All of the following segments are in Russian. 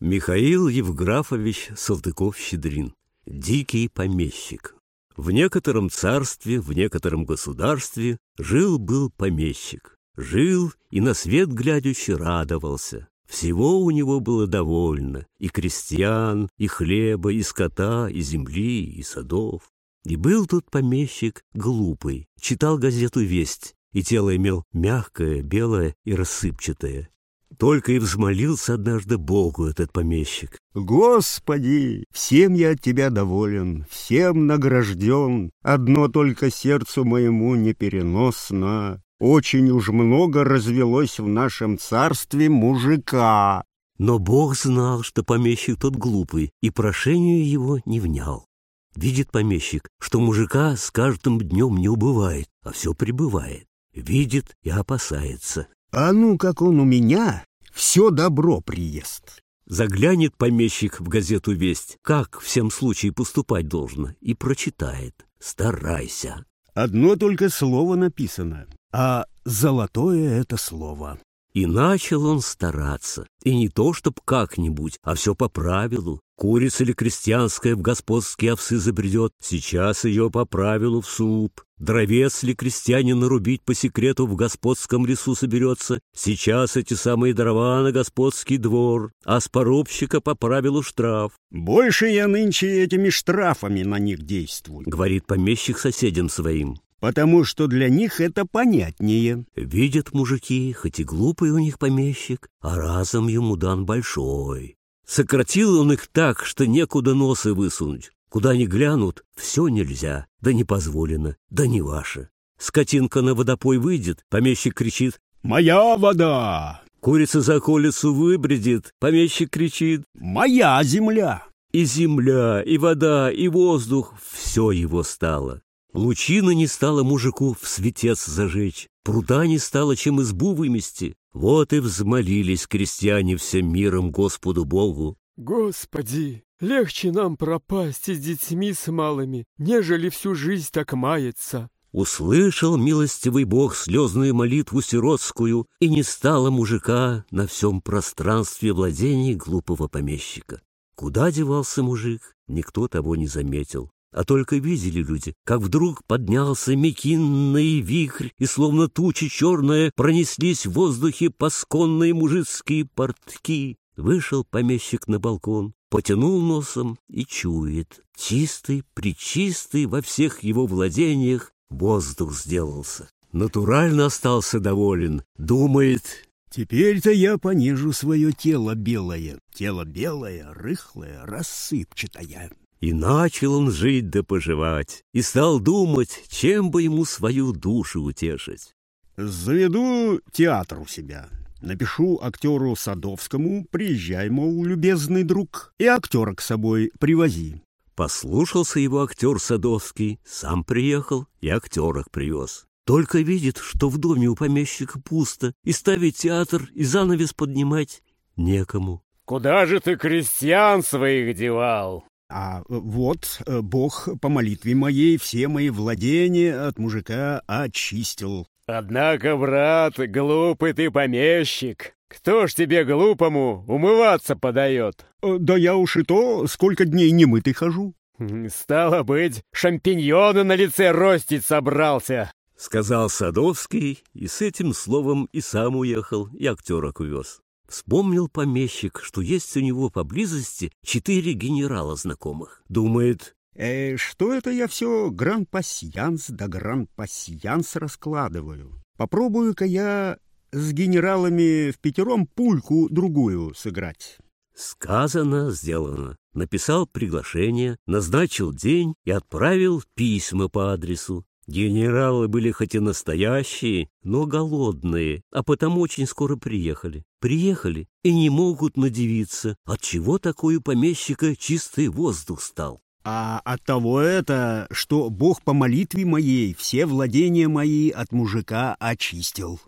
Михаил Евграфович Салтыков-Щедрин. Дикий помещик. В некотором царстве, в некотором государстве жил-был помещик. Жил и на свет глядячи радовался. Всего у него было довольно, и крестьян, и хлеба, и скота, и земли, и садов. И был тут помещик глупый, читал газету «Весть», и тело имел мягкое, белое и рассыпчатое. Только и взмолился однажды Богу этот помещик. «Господи, всем я от Тебя доволен, всем награжден, одно только сердцу моему непереносно. Очень уж много развелось в нашем царстве мужика». Но Бог знал, что помещик тот глупый, и прошению его не внял. Видит помещик, что мужика с каждым днем не убывает, а все прибывает. Видит и опасается. «А ну, как он у меня, все добро приест». Заглянет помещик в газету «Весть», как всем случае поступать должно, и прочитает. Старайся. Одно только слово написано, а золотое это слово. И начал он стараться. И не то, чтоб как-нибудь, а все по правилу. Курица ли крестьянская в господские овсы забредет, сейчас ее по правилу в суп. Дровец ли крестьянин нарубить по секрету в господском лесу соберется, сейчас эти самые дрова на господский двор, а с порубщика по правилу штраф. «Больше я нынче этими штрафами на них действую», — говорит помещик соседям своим потому что для них это понятнее. Видят мужики, хоть и глупый у них помещик, а разом ему дан большой. Сократил он их так, что некуда носы высунуть. Куда ни глянут, все нельзя, да не позволено, да не ваше. Скотинка на водопой выйдет, помещик кричит «Моя вода!» Курица за колесу выбредит, помещик кричит «Моя земля!» И земля, и вода, и воздух — все его стало. Лучина не стала мужику в светец зажечь, пруда не стало чем избу вымести. Вот и взмолились крестьяне всем миром Господу Богу. «Господи, легче нам пропасть с детьми с малыми, нежели всю жизнь так мается». Услышал милостивый Бог слезную молитву сиротскую, и не стало мужика на всем пространстве владений глупого помещика. Куда девался мужик, никто того не заметил а только видели люди, как вдруг поднялся мекинный вихрь, и словно тучи черная пронеслись в воздухе пасконные мужицкие портки. Вышел помещик на балкон, потянул носом и чует. Чистый, причистый во всех его владениях воздух сделался. Натурально остался доволен, думает, Теперь-то я понижу свое тело белое, тело белое, рыхлое, рассыпчатое. И начал он жить да поживать, и стал думать, чем бы ему свою душу утешить. «Заведу театр у себя. Напишу актеру Садовскому, приезжай, мол, любезный друг, и актера к собой привози». Послушался его актер Садовский, сам приехал и актерах привез. Только видит, что в доме у помещика пусто, и ставить театр, и занавес поднимать некому. «Куда же ты крестьян своих девал?» А вот э, Бог по молитве моей все мои владения от мужика очистил. Однако, брат, глупый ты помещик. Кто ж тебе глупому умываться подает? Э, да я уж и то сколько дней не мытый хожу. Стало быть, шампиньоны на лице ростить собрался. Сказал Садовский, и с этим словом и сам уехал, и актерок увез. Вспомнил помещик, что есть у него поблизости четыре генерала знакомых. Думает, э, что это я все гран-пассианс да гран-пассианс раскладываю. Попробую-ка я с генералами в пятером пульку другую сыграть. Сказано, сделано. Написал приглашение, назначил день и отправил письма по адресу. Генералы были хоть и настоящие, но голодные, а потому очень скоро приехали. Приехали и не могут надевиться, от чего такой у помещика чистый воздух стал. А от того это, что Бог по молитве моей все владения мои от мужика очистил.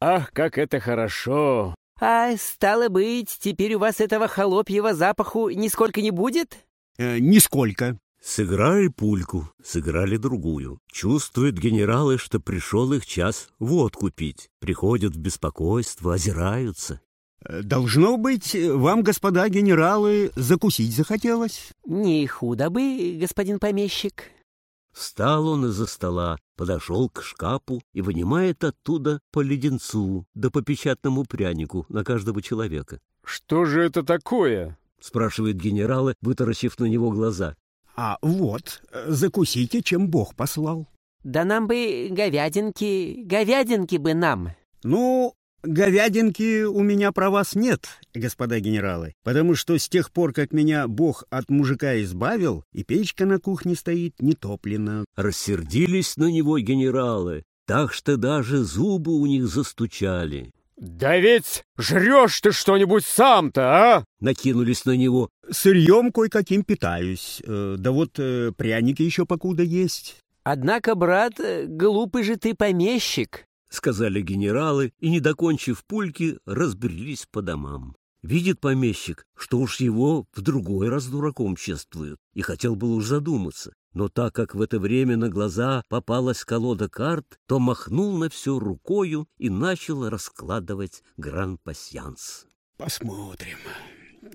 Ах, как это хорошо! А стало быть, теперь у вас этого холопьего запаху нисколько не будет? Э, нисколько. Сыграли пульку, сыграли другую. Чувствуют генералы, что пришел их час водку пить. Приходят в беспокойство, озираются. Должно быть, вам, господа генералы, закусить захотелось? Не худо бы, господин помещик. Встал он из-за стола, подошел к шкафу и вынимает оттуда по леденцу да по печатному прянику на каждого человека. «Что же это такое?» — спрашивает генералы, вытаращив на него глаза. А вот, закусите, чем Бог послал. Да нам бы говядинки, говядинки бы нам. Ну, Говядинки у меня про вас нет, господа генералы, потому что с тех пор, как меня Бог от мужика избавил, и печка на кухне стоит не топлена. Рассердились на него генералы, так что даже зубы у них застучали. «Да ведь жрешь ты что-нибудь сам-то, а?» Накинулись на него. «Сырьем кое-каким питаюсь, э, да вот э, пряники еще покуда есть». «Однако, брат, глупый же ты помещик», — сказали генералы, и, не докончив пульки, разбрелись по домам. Видит помещик, что уж его в другой раз дураком чествуют, и хотел был уж задуматься. Но так как в это время на глаза попалась колода карт, то махнул на все рукою и начал раскладывать гран-пасьянс. «Посмотрим,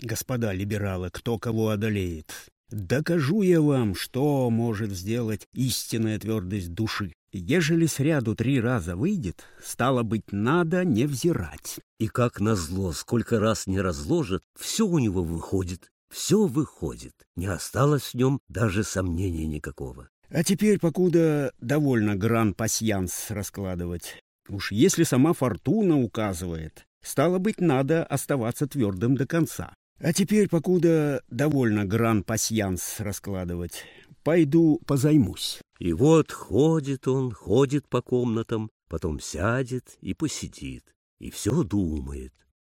господа либералы, кто кого одолеет. Докажу я вам, что может сделать истинная твердость души. Ежели сряду три раза выйдет, стало быть, надо не взирать. И как назло, сколько раз не разложит, все у него выходит, все выходит. Не осталось в нем даже сомнения никакого. А теперь, покуда довольно гран-пасьянс раскладывать, уж если сама фортуна указывает, стало быть, надо оставаться твердым до конца. А теперь, покуда довольно гран-пасьянс раскладывать, пойду позаймусь. И вот ходит он, ходит по комнатам, потом сядет и посидит, и все думает.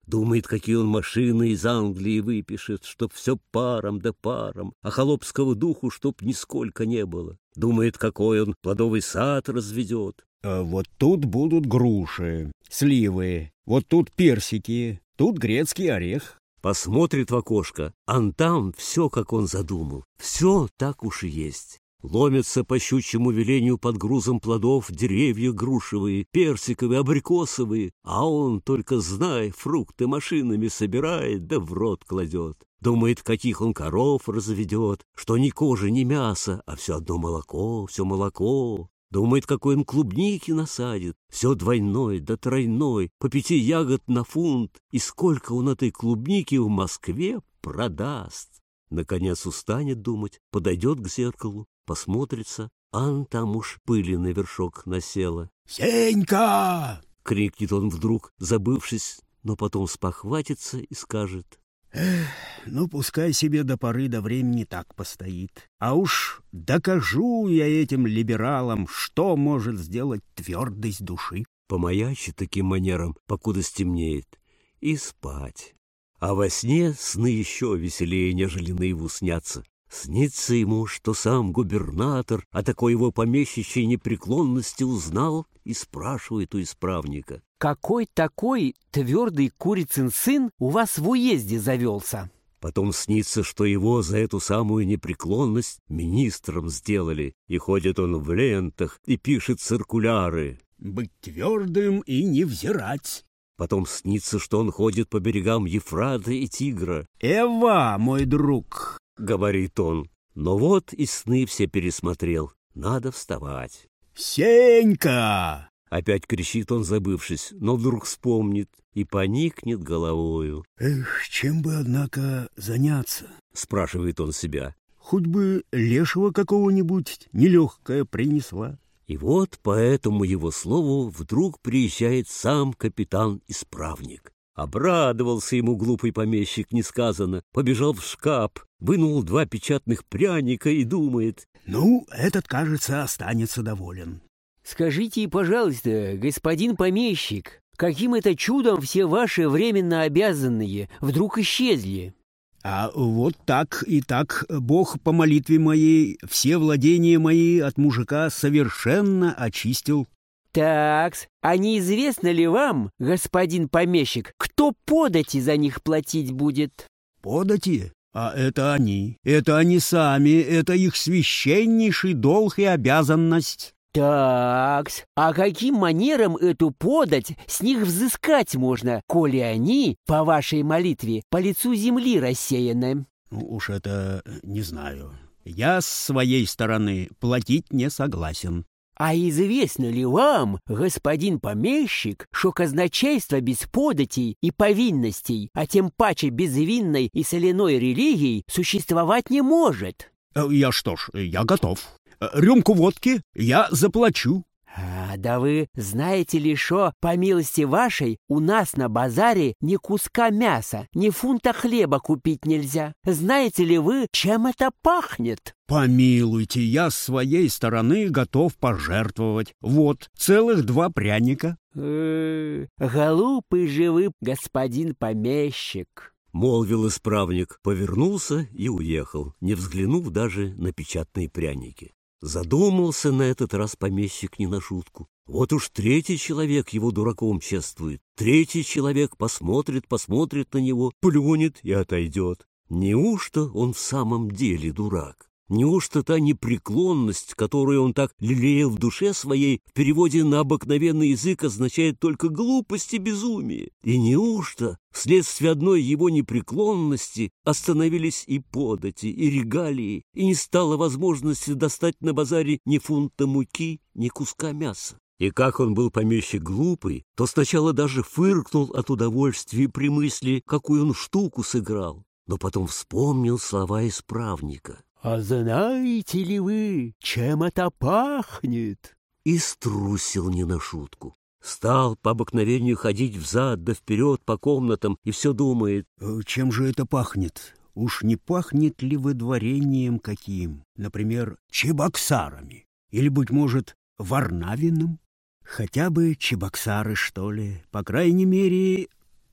Думает, какие он машины из Англии выпишет, чтоб все паром да паром, а холопского духу чтоб нисколько не было. Думает, какой он плодовый сад разведет. А вот тут будут груши, сливы, вот тут персики, тут грецкий орех. Посмотрит в окошко, а там все, как он задумал. Все так уж и есть. Ломятся по щучьему велению под грузом плодов деревья грушевые, персиковые, абрикосовые, а он, только зная, фрукты машинами собирает да в рот кладет. Думает, каких он коров разведет, что ни кожи, ни мяса, а все одно молоко, все молоко. Думает, какой он клубники насадит, все двойной да тройной, по пяти ягод на фунт, и сколько он этой клубники в Москве продаст. Наконец устанет думать, подойдет к зеркалу, посмотрится, ан там уж пыли на вершок насела. «Сенька!» — крикнет он вдруг, забывшись, но потом спохватится и скажет. Эх, ну, пускай себе до поры до времени так постоит. А уж докажу я этим либералам, что может сделать твердость души. Помаячит таким манером, покуда стемнеет, и спать. А во сне сны еще веселее, нежели наяву снятся. Снится ему, что сам губернатор о такой его помещичьей непреклонности узнал и спрашивает у исправника. «Какой такой твердый курицын сын у вас в уезде завелся?» Потом снится, что его за эту самую непреклонность министром сделали, и ходит он в лентах и пишет циркуляры. «Быть твердым и не взирать». Потом снится, что он ходит по берегам Ефрата и Тигра. «Эва, мой друг, — говорит он. Но вот и сны все пересмотрел. Надо вставать. «Сенька!» — опять кричит он, забывшись, но вдруг вспомнит и поникнет головою. «Эх, чем бы, однако, заняться?» — спрашивает он себя. «Хоть бы лешего какого-нибудь нелегкое принесла». И вот по этому его слову вдруг приезжает сам капитан-исправник. Обрадовался ему глупый помещик несказанно, побежал в шкаф, вынул два печатных пряника и думает. «Ну, этот, кажется, останется доволен». «Скажите, пожалуйста, господин помещик, каким это чудом все ваши временно обязанные вдруг исчезли?» А вот так и так Бог по молитве моей все владения мои от мужика совершенно очистил. Такс, а неизвестно ли вам, господин помещик, кто подати за них платить будет? Подати? А это они. Это они сами, это их священнейший долг и обязанность. Такс, а каким манером эту подать с них взыскать можно, коли они, по вашей молитве, по лицу земли рассеяны? Ну, уж это не знаю. Я с своей стороны платить не согласен. А известно ли вам, господин помещик, что казначейство без податей и повинностей, а тем паче безвинной и соляной религией, существовать не может? Э, я что ж, я готов. Э, рюмку водки я заплачу. А, да вы знаете ли, что, по милости вашей, у нас на базаре ни куска мяса, ни фунта хлеба купить нельзя. Знаете ли вы, чем это пахнет? Помилуйте, я с своей стороны готов пожертвовать. Вот, целых два пряника. Э, голубый же вы, господин помещик. Молвил исправник, повернулся и уехал, не взглянув даже на печатные пряники. Задумался на этот раз помещик не на шутку. Вот уж третий человек его дураком чествует. Третий человек посмотрит, посмотрит на него, плюнет и отойдет. Неужто он в самом деле дурак? Неужто та непреклонность, которую он так лелеял в душе своей, в переводе на обыкновенный язык означает только глупость и безумие? И неужто вследствие одной его непреклонности остановились и подати, и регалии, и не стало возможности достать на базаре ни фунта муки, ни куска мяса? И как он был помещик глупый, то сначала даже фыркнул от удовольствия при мысли, какую он штуку сыграл, но потом вспомнил слова исправника — «А знаете ли вы, чем это пахнет?» И струсил не на шутку. Стал по обыкновению ходить взад да вперед по комнатам и все думает. «Э, «Чем же это пахнет? Уж не пахнет ли выдворением каким? Например, чебоксарами? Или, быть может, варнавиным? Хотя бы чебоксары, что ли? По крайней мере,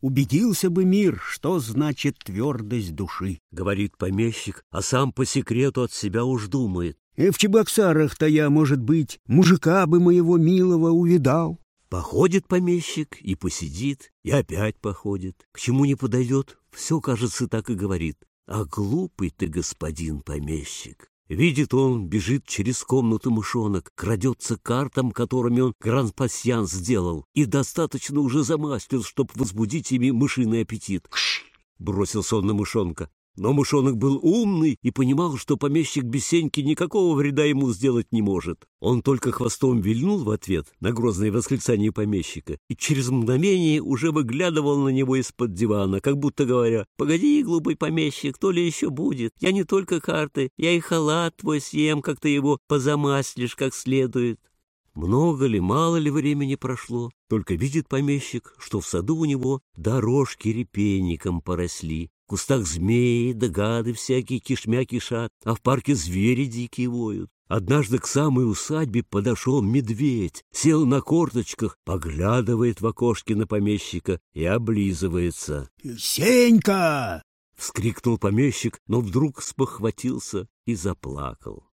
убедился бы мир, что значит твердость души. Говорит помещик, а сам по секрету от себя уж думает. И в Чебоксарах-то я, может быть, мужика бы моего милого увидал. Походит помещик и посидит, и опять походит. К чему не подойдет, все, кажется, так и говорит. А глупый ты, господин помещик. Видит он, бежит через комнату мышонок, крадется картам, которыми он гран-пасьян сделал, и достаточно уже замастил, чтоб возбудить ими мышиный аппетит. Бросился он на мышонка. Но мышонок был умный и понимал, что помещик без сеньки никакого вреда ему сделать не может. Он только хвостом вильнул в ответ на грозное восклицание помещика и через мгновение уже выглядывал на него из-под дивана, как будто говоря, «Погоди, глупый помещик, то ли еще будет. Я не только карты, я и халат твой съем, как ты его позамаслишь как следует». Много ли, мало ли времени прошло, только видит помещик, что в саду у него дорожки репейником поросли, в кустах змеи да гады всякие кишмя кишат, а в парке звери дикие воют. Однажды к самой усадьбе подошел медведь, сел на корточках, поглядывает в окошке на помещика и облизывается. «Сенька!» — вскрикнул помещик, но вдруг спохватился и заплакал.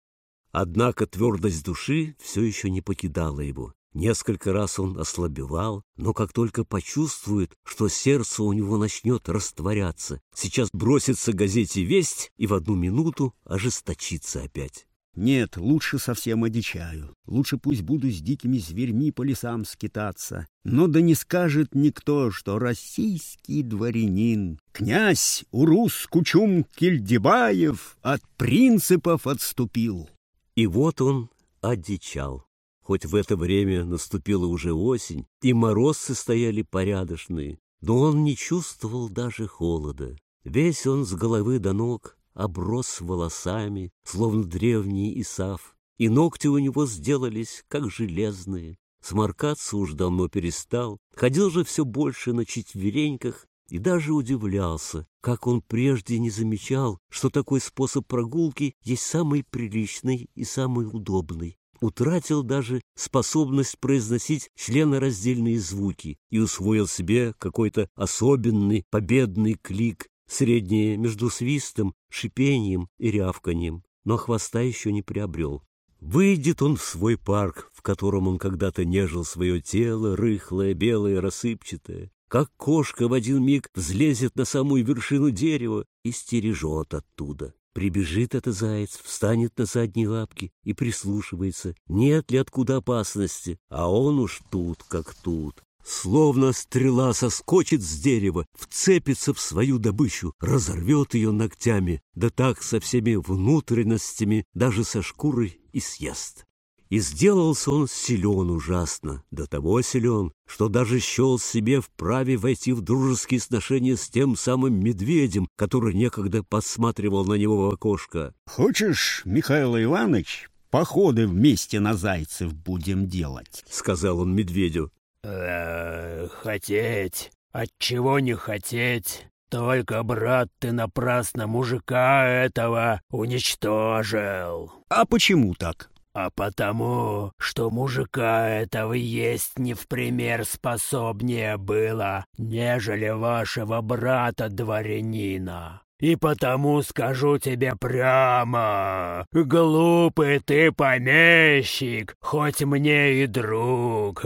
Однако твердость души все еще не покидала его. Несколько раз он ослабевал, но как только почувствует, что сердце у него начнет растворяться, сейчас бросится газете весть и в одну минуту ожесточится опять. Нет, лучше совсем одичаю. Лучше пусть буду с дикими зверьми по лесам скитаться. Но да не скажет никто, что российский дворянин, князь Урус Кучум Кильдебаев от принципов отступил. И вот он одичал. Хоть в это время наступила уже осень, и морозцы стояли порядочные, но он не чувствовал даже холода. Весь он с головы до ног оброс волосами, словно древний Исав, и ногти у него сделались, как железные. Сморкаться уж давно перестал, ходил же все больше на четвереньках и даже удивлялся, как он прежде не замечал, что такой способ прогулки есть самый приличный и самый удобный утратил даже способность произносить членораздельные звуки и усвоил себе какой-то особенный победный клик, среднее между свистом, шипением и рявканием, но хвоста еще не приобрел. Выйдет он в свой парк, в котором он когда-то нежил свое тело, рыхлое, белое, рассыпчатое, как кошка в один миг взлезет на самую вершину дерева и стережет оттуда. Прибежит этот заяц, встанет на задние лапки и прислушивается, нет ли откуда опасности, а он уж тут, как тут. Словно стрела соскочит с дерева, вцепится в свою добычу, разорвет ее ногтями, да так со всеми внутренностями, даже со шкурой и съест. И сделался он силен ужасно, до того силен, что даже счел себе вправе войти в дружеские сношения с тем самым медведем, который некогда подсматривал на него в окошко. «Хочешь, Михаил Иванович, походы вместе на зайцев будем делать?» — сказал он медведю. «Э, «Хотеть? Отчего не хотеть? Только, брат, ты напрасно мужика этого уничтожил». «А почему так?» А потому, что мужика этого есть не в пример способнее было, нежели вашего брата-дворянина. И потому скажу тебе прямо, глупый ты помещик, хоть мне и друг.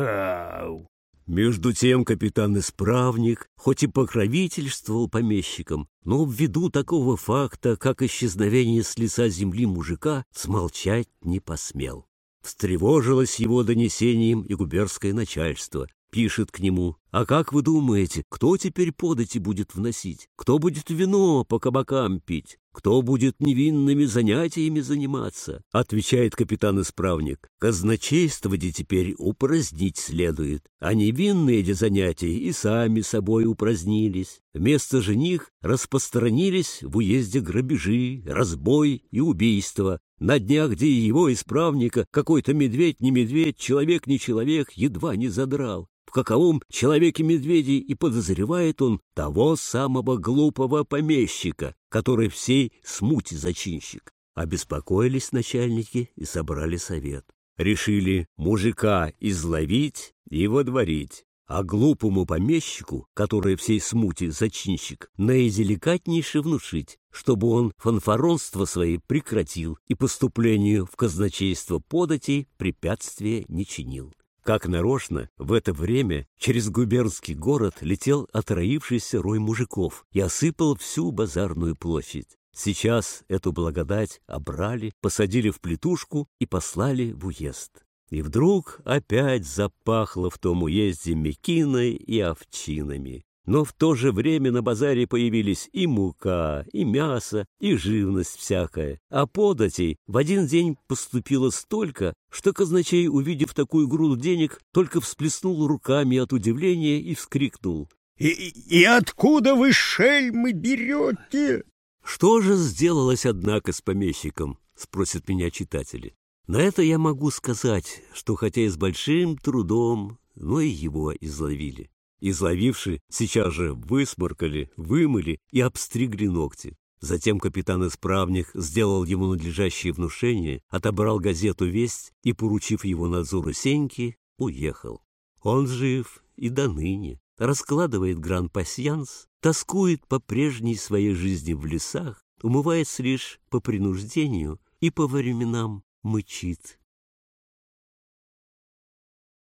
Между тем капитан-исправник, хоть и покровительствовал помещикам, но ввиду такого факта, как исчезновение с лица земли мужика, смолчать не посмел. Встревожилось его донесением и губернское начальство, пишет к нему. «А как вы думаете, кто теперь подати будет вносить? Кто будет вино по кабакам пить? Кто будет невинными занятиями заниматься?» Отвечает капитан-исправник. «Казначейство-де теперь упразднить следует, а невинные де занятия и сами собой упразднились. Вместо же них распространились в уезде грабежи, разбой и убийства, на днях, где его исправника какой-то медведь не медведь, человек не человек, едва не задрал в каковом человеке-медведи и подозревает он того самого глупого помещика, который всей смути зачинщик. Обеспокоились начальники и собрали совет. Решили мужика изловить и водворить, а глупому помещику, который всей смути зачинщик, наиделикатнейше внушить, чтобы он фанфаронство свои прекратил и поступлению в казначейство податей препятствия не чинил. Как нарочно, в это время через губернский город летел отроившийся рой мужиков и осыпал всю базарную площадь. Сейчас эту благодать обрали, посадили в плитушку и послали в уезд. И вдруг опять запахло в том уезде мекиной и овчинами. Но в то же время на базаре появились и мука, и мясо, и живность всякая. А податей в один день поступило столько, что казначей, увидев такую груду денег, только всплеснул руками от удивления и вскрикнул. «И, и откуда вы, шельмы, берете?» «Что же сделалось, однако, с помещиком?» — спросят меня читатели. На это я могу сказать, что хотя и с большим трудом, но и его изловили. Изловивши, сейчас же высморкали, вымыли и обстригли ногти. Затем капитан-исправник сделал ему надлежащее внушение, отобрал газету «Весть» и, поручив его надзору Сеньки, уехал. Он жив и до ныне, раскладывает гран-пасьянс, тоскует по прежней своей жизни в лесах, умывается лишь по принуждению и по временам мычит.